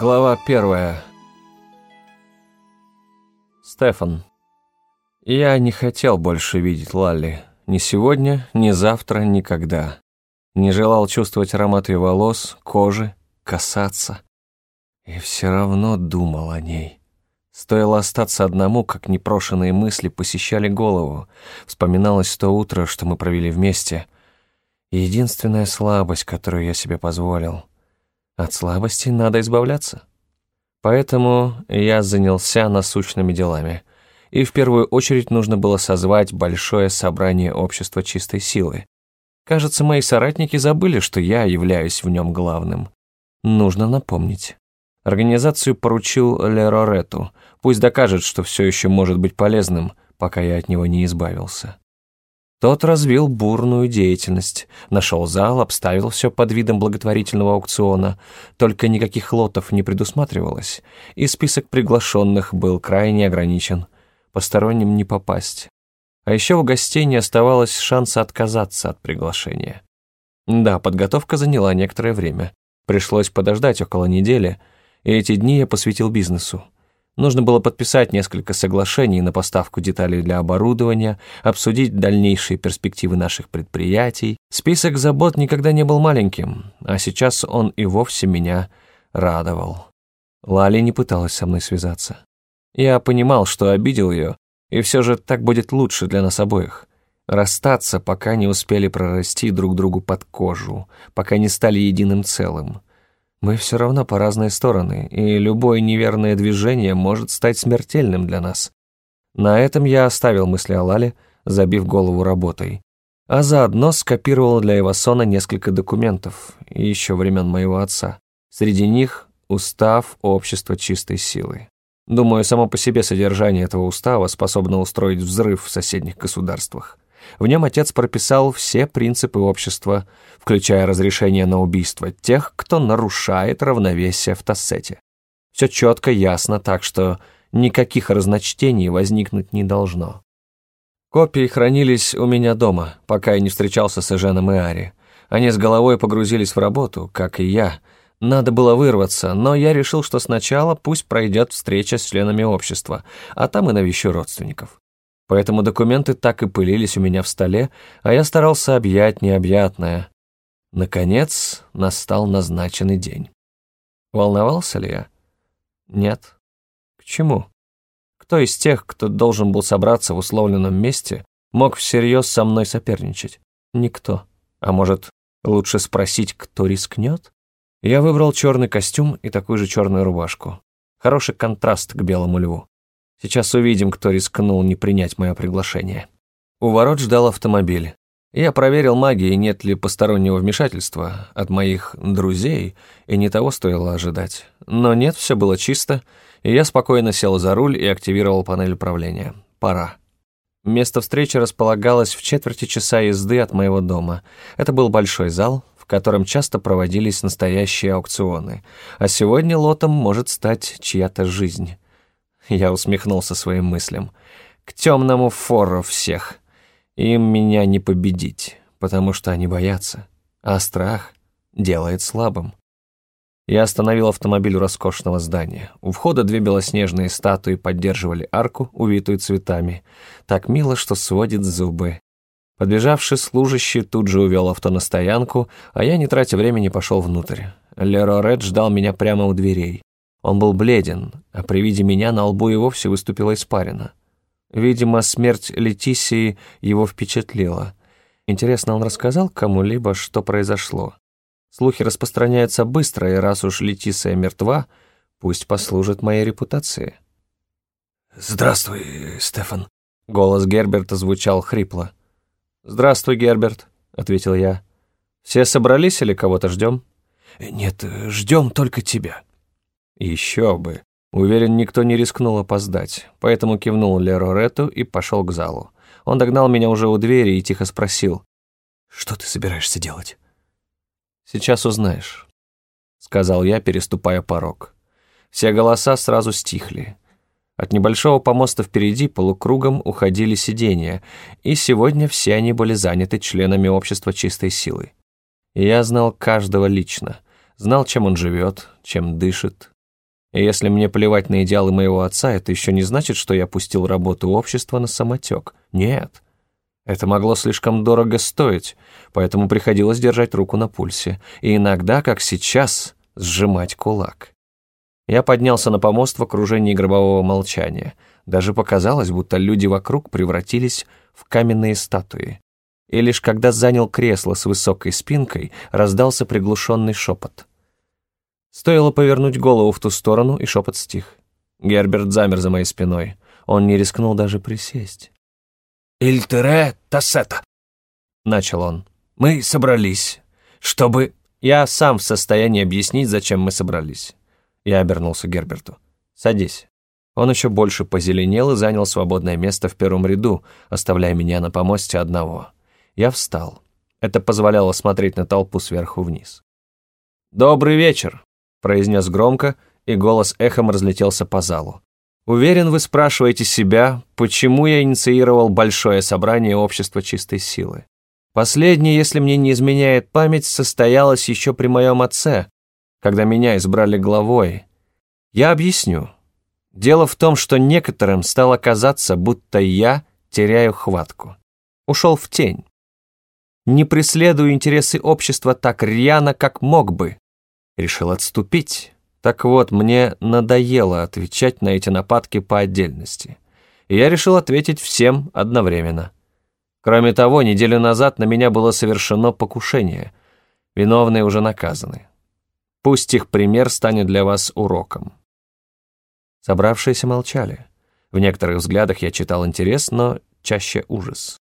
Глава первая. Стефан. Я не хотел больше видеть Лалли. Ни сегодня, ни завтра, никогда. Не желал чувствовать аромат ее волос, кожи, касаться. И все равно думал о ней. Стоило остаться одному, как непрошенные мысли посещали голову. Вспоминалось то утро, что мы провели вместе. Единственная слабость, которую я себе позволил — от слабости надо избавляться. Поэтому я занялся насущными делами. И в первую очередь нужно было созвать большое собрание общества чистой силы. Кажется, мои соратники забыли, что я являюсь в нем главным. Нужно напомнить. Организацию поручил Лерорету. Пусть докажет, что все еще может быть полезным, пока я от него не избавился. Тот развил бурную деятельность, нашел зал, обставил все под видом благотворительного аукциона, только никаких лотов не предусматривалось, и список приглашенных был крайне ограничен, посторонним не попасть. А еще у гостей не оставалось шанса отказаться от приглашения. Да, подготовка заняла некоторое время. Пришлось подождать около недели, и эти дни я посвятил бизнесу. Нужно было подписать несколько соглашений на поставку деталей для оборудования, обсудить дальнейшие перспективы наших предприятий. Список забот никогда не был маленьким, а сейчас он и вовсе меня радовал. Лали не пыталась со мной связаться. Я понимал, что обидел ее, и все же так будет лучше для нас обоих. Расстаться, пока не успели прорасти друг другу под кожу, пока не стали единым целым — мы все равно по разные стороны, и любое неверное движение может стать смертельным для нас. На этом я оставил мысли о Лале, забив голову работой. А заодно скопировал для Эвасона несколько документов, еще времен моего отца. Среди них устав общества чистой силы. Думаю, само по себе содержание этого устава способно устроить взрыв в соседних государствах. В нем отец прописал все принципы общества, включая разрешение на убийство тех, кто нарушает равновесие в Тассете. Все четко, ясно, так что никаких разночтений возникнуть не должно. Копии хранились у меня дома, пока я не встречался с Эженом и Ари. Они с головой погрузились в работу, как и я. Надо было вырваться, но я решил, что сначала пусть пройдет встреча с членами общества, а там и навещу родственников поэтому документы так и пылились у меня в столе, а я старался объять необъятное. Наконец настал назначенный день. Волновался ли я? Нет. К чему? Кто из тех, кто должен был собраться в условленном месте, мог всерьез со мной соперничать? Никто. А может, лучше спросить, кто рискнет? Я выбрал черный костюм и такую же черную рубашку. Хороший контраст к белому льву. Сейчас увидим, кто рискнул не принять мое приглашение. У ворот ждал автомобиль. Я проверил магией, нет ли постороннего вмешательства от моих друзей, и не того стоило ожидать. Но нет, все было чисто, и я спокойно сел за руль и активировал панель управления. Пора. Место встречи располагалось в четверти часа езды от моего дома. Это был большой зал, в котором часто проводились настоящие аукционы. А сегодня лотом может стать чья-то жизнь. Я усмехнулся своим мыслям. К темному фору всех. Им меня не победить, потому что они боятся. А страх делает слабым. Я остановил автомобиль у роскошного здания. У входа две белоснежные статуи поддерживали арку, увитую цветами. Так мило, что сводит зубы. Подбежавший служащий тут же увел авто на стоянку, а я, не тратя времени, пошел внутрь. Леро Ред ждал меня прямо у дверей. Он был бледен, а при виде меня на лбу и вовсе выступила испарина. Видимо, смерть Летисии его впечатлила. Интересно, он рассказал кому-либо, что произошло? Слухи распространяются быстро, и раз уж Летисия мертва, пусть послужит моей репутации. «Здравствуй, Стефан», — голос Герберта звучал хрипло. «Здравствуй, Герберт», — ответил я. «Все собрались или кого-то ждем?» «Нет, ждем только тебя». Еще бы. Уверен, никто не рискнул опоздать, поэтому кивнул Лерорету и пошел к залу. Он догнал меня уже у двери и тихо спросил. «Что ты собираешься делать?» «Сейчас узнаешь», — сказал я, переступая порог. Все голоса сразу стихли. От небольшого помоста впереди полукругом уходили сиденья, и сегодня все они были заняты членами общества чистой силы. Я знал каждого лично, знал, чем он живет, чем дышит, И если мне плевать на идеалы моего отца, это еще не значит, что я пустил работу общества на самотек. Нет. Это могло слишком дорого стоить, поэтому приходилось держать руку на пульсе. И иногда, как сейчас, сжимать кулак. Я поднялся на помост в окружении гробового молчания. Даже показалось, будто люди вокруг превратились в каменные статуи. И лишь когда занял кресло с высокой спинкой, раздался приглушенный шепот. Стоило повернуть голову в ту сторону, и шепот стих. Герберт замер за моей спиной. Он не рискнул даже присесть. «Ильтере Тассета», — начал он. «Мы собрались, чтобы...» Я сам в состоянии объяснить, зачем мы собрались. Я обернулся к Герберту. «Садись». Он еще больше позеленел и занял свободное место в первом ряду, оставляя меня на помосте одного. Я встал. Это позволяло смотреть на толпу сверху вниз. «Добрый вечер», — произнес громко, и голос эхом разлетелся по залу. «Уверен, вы спрашиваете себя, почему я инициировал большое собрание общества чистой силы. Последнее, если мне не изменяет память, состоялось еще при моем отце, когда меня избрали главой. Я объясню. Дело в том, что некоторым стало казаться, будто я теряю хватку. Ушел в тень. Не преследую интересы общества так рьяно, как мог бы. Решил отступить. Так вот, мне надоело отвечать на эти нападки по отдельности. И я решил ответить всем одновременно. Кроме того, неделю назад на меня было совершено покушение. Виновные уже наказаны. Пусть их пример станет для вас уроком. Собравшиеся молчали. В некоторых взглядах я читал интерес, но чаще ужас.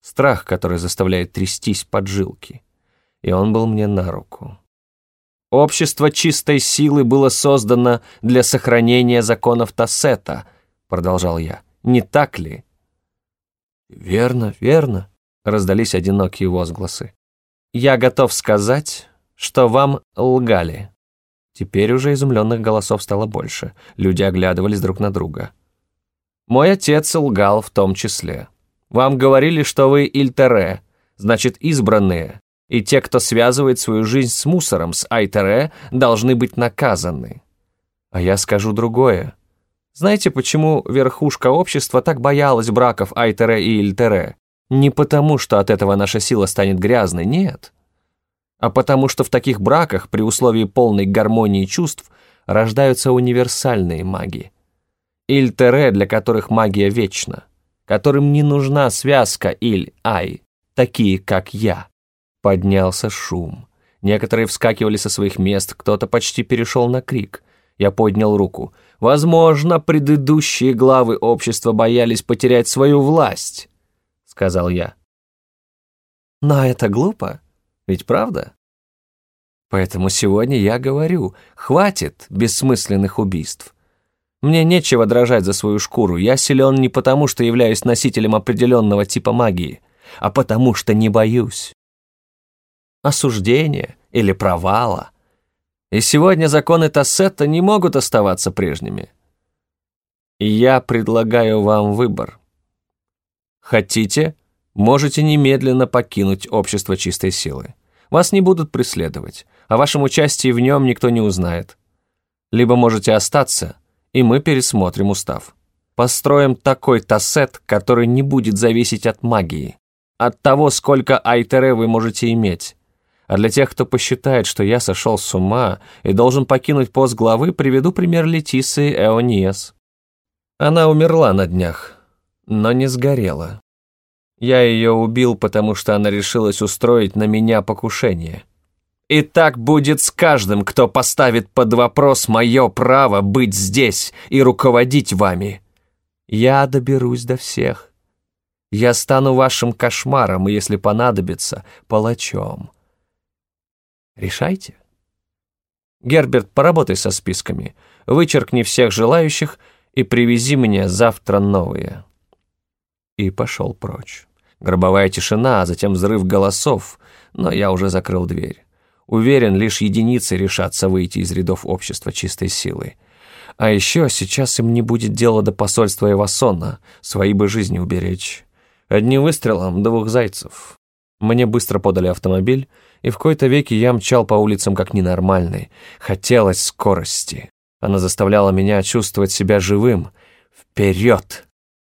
Страх, который заставляет трястись поджилки. И он был мне на руку. «Общество чистой силы было создано для сохранения законов Тассета», продолжал я. «Не так ли?» «Верно, верно», — раздались одинокие возгласы. «Я готов сказать, что вам лгали». Теперь уже изумленных голосов стало больше. Люди оглядывались друг на друга. «Мой отец лгал в том числе. Вам говорили, что вы Ильтере, значит, избранные, и те, кто связывает свою жизнь с мусором, с Айтере, должны быть наказаны. А я скажу другое. Знаете, почему верхушка общества так боялась браков Айтере и Ильтере? Не потому, что от этого наша сила станет грязной, нет. А потому, что в таких браках, при условии полной гармонии чувств, рождаются универсальные маги. Ильтере, для которых магия вечна, которым не нужна связка Иль-Ай, такие, как я. Поднялся шум. Некоторые вскакивали со своих мест, кто-то почти перешел на крик. Я поднял руку — Возможно, предыдущие главы общества боялись потерять свою власть, сказал я. Но это глупо, ведь правда? Поэтому сегодня я говорю, хватит бессмысленных убийств. Мне нечего дрожать за свою шкуру, я силен не потому, что являюсь носителем определенного типа магии, а потому что не боюсь. Осуждения или провала — и сегодня законы Тассета не могут оставаться прежними. я предлагаю вам выбор. Хотите, можете немедленно покинуть общество чистой силы. Вас не будут преследовать, о вашем участии в нем никто не узнает. Либо можете остаться, и мы пересмотрим устав. Построим такой тассет, который не будет зависеть от магии, от того, сколько айтере вы можете иметь, а для тех, кто посчитает, что я сошел с ума и должен покинуть пост главы, приведу пример Летисы Эониес. Она умерла на днях, но не сгорела. Я ее убил, потому что она решилась устроить на меня покушение. И так будет с каждым, кто поставит под вопрос мое право быть здесь и руководить вами. Я доберусь до всех. Я стану вашим кошмаром и, если понадобится, палачом. Решайте. Герберт, поработай со списками, вычеркни всех желающих и привези мне завтра новые. И пошел прочь. Гробовая тишина, а затем взрыв голосов, но я уже закрыл дверь. Уверен, лишь единицы решатся выйти из рядов общества чистой силы. А еще сейчас им не будет дела до посольства Эвасона, свои бы жизни уберечь. Одним выстрелом двух зайцев. Мне быстро подали автомобиль, и в кои-то веки я мчал по улицам как ненормальный. Хотелось скорости. Она заставляла меня чувствовать себя живым. Вперед!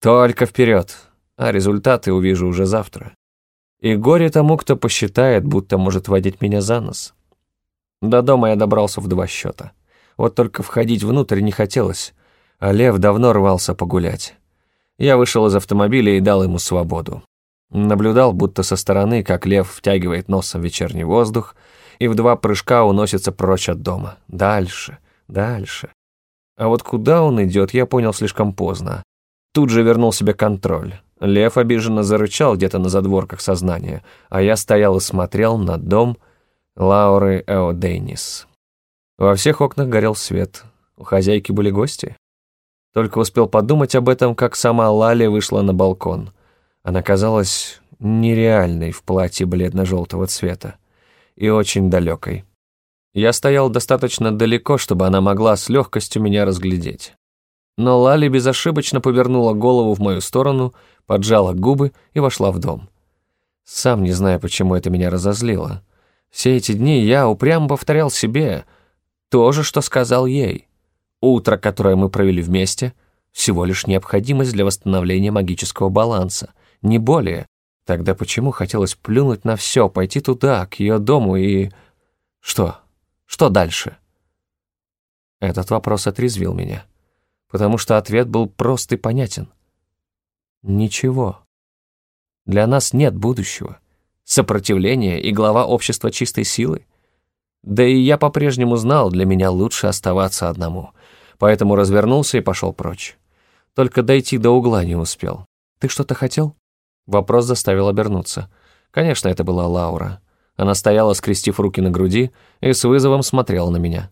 Только вперед! А результаты увижу уже завтра. И горе тому, кто посчитает, будто может водить меня за нос. До дома я добрался в два счета. Вот только входить внутрь не хотелось, а Лев давно рвался погулять. Я вышел из автомобиля и дал ему свободу. Наблюдал, будто со стороны, как лев втягивает носом вечерний воздух и в два прыжка уносится прочь от дома. Дальше, дальше. А вот куда он идет, я понял слишком поздно. Тут же вернул себе контроль. Лев обиженно зарычал где-то на задворках сознания, а я стоял и смотрел на дом Лауры Эодейнис. Во всех окнах горел свет. У хозяйки были гости. Только успел подумать об этом, как сама Лали вышла на балкон. Она казалась нереальной в платье бледно-желтого цвета и очень далекой. Я стоял достаточно далеко, чтобы она могла с легкостью меня разглядеть. Но Лали безошибочно повернула голову в мою сторону, поджала губы и вошла в дом. Сам не знаю, почему это меня разозлило. Все эти дни я упрямо повторял себе то же, что сказал ей. Утро, которое мы провели вместе, всего лишь необходимость для восстановления магического баланса, не более. Тогда почему хотелось плюнуть на все, пойти туда, к ее дому и... Что? Что дальше? Этот вопрос отрезвил меня, потому что ответ был прост и понятен. Ничего. Для нас нет будущего. Сопротивление и глава общества чистой силы. Да и я по-прежнему знал, для меня лучше оставаться одному. Поэтому развернулся и пошел прочь. Только дойти до угла не успел. «Ты что-то хотел?» Вопрос заставил обернуться. Конечно, это была Лаура. Она стояла, скрестив руки на груди, и с вызовом смотрела на меня.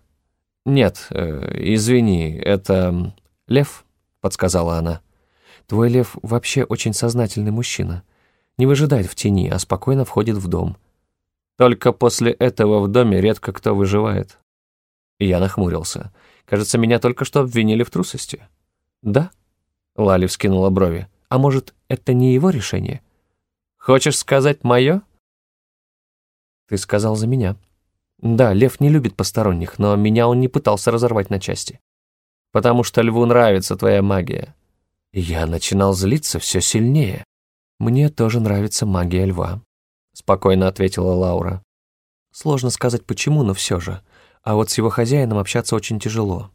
«Нет, э, извини, это... Лев?» — подсказала она. «Твой лев вообще очень сознательный мужчина. Не выжидает в тени, а спокойно входит в дом. Только после этого в доме редко кто выживает». Я нахмурился. Кажется, меня только что обвинили в трусости. «Да?» — Лали вскинула брови. «А может, это не его решение?» «Хочешь сказать мое?» «Ты сказал за меня». «Да, Лев не любит посторонних, но меня он не пытался разорвать на части. Потому что Льву нравится твоя магия». Я начинал злиться все сильнее. «Мне тоже нравится магия Льва», — спокойно ответила Лаура. «Сложно сказать почему, но все же а вот с его хозяином общаться очень тяжело.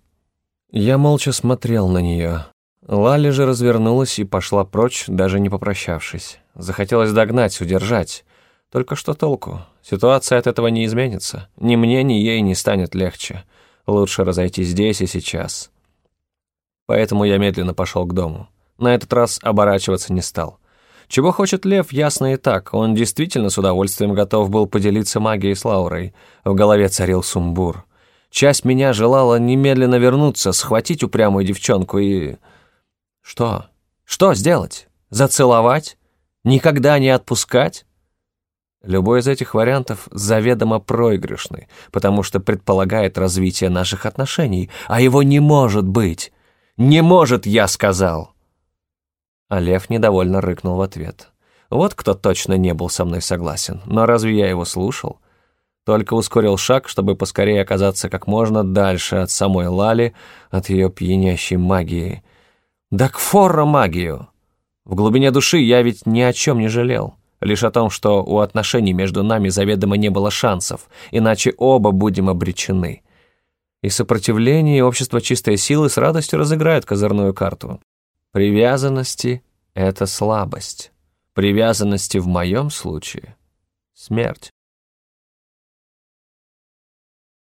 Я молча смотрел на нее. Лали же развернулась и пошла прочь, даже не попрощавшись. Захотелось догнать, удержать. Только что толку? Ситуация от этого не изменится. Ни мне, ни ей не станет легче. Лучше разойтись здесь и сейчас. Поэтому я медленно пошел к дому. На этот раз оборачиваться не стал. Чего хочет Лев, ясно и так. Он действительно с удовольствием готов был поделиться магией с Лаурой. В голове царил сумбур. Часть меня желала немедленно вернуться, схватить упрямую девчонку и... Что? Что сделать? Зацеловать? Никогда не отпускать? Любой из этих вариантов заведомо проигрышный, потому что предполагает развитие наших отношений, а его не может быть. Не может, я сказал. А лев недовольно рыкнул в ответ. Вот кто точно не был со мной согласен. Но разве я его слушал? Только ускорил шаг, чтобы поскорее оказаться как можно дальше от самой Лали, от ее пьянящей магии. Да к форра магию! В глубине души я ведь ни о чем не жалел. Лишь о том, что у отношений между нами заведомо не было шансов, иначе оба будем обречены. И сопротивление, и общество чистой силы с радостью разыграют козырную карту. Привязанности — это слабость. Привязанности в моем случае — смерть.